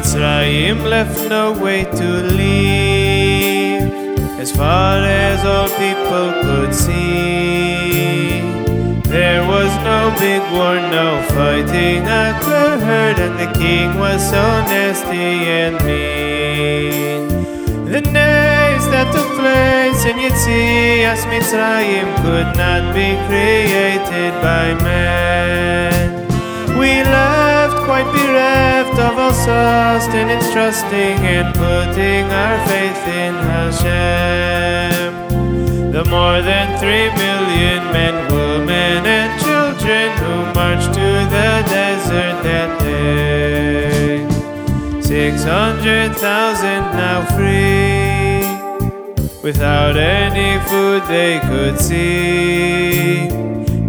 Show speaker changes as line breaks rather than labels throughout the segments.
Mitzrayim left no way to leave, as far as all people could see. There was no big war, no fighting occurred, and the king was so nasty and mean. The days that took place in Yitzias Mitzrayim could not be created by man. Sustenance, trusting and putting our faith in Hashem. The more than three million men, women, and children who marched to the desert that day. Six hundred thousand now free, without any food they could see.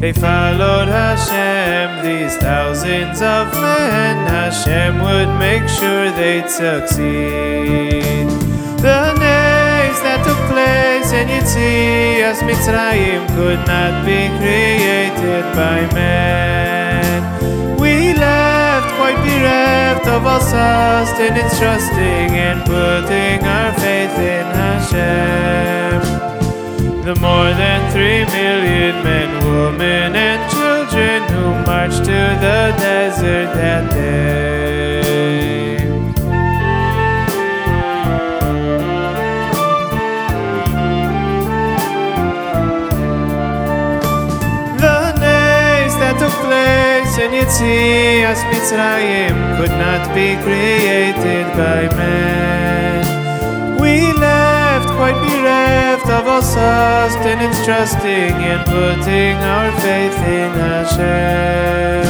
They followed Hashem, these thousands of men. Hashem would make sure they'd succeed. The days that took place in Yitzias Mitzrayim could not be created by man. We left quite bereft of all sustenance, trusting and putting our faith in Hashem. The more than three million men, women, marched to the desert that day. The days that took place in Yitzias Mitzrayim could not be created by man. We left quite bereft of all sustenance, trusting and putting our faith in Hashem.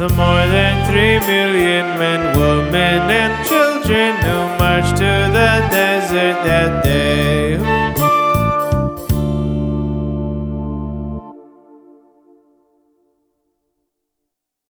The more than three million men, women, and children who marched to the desert that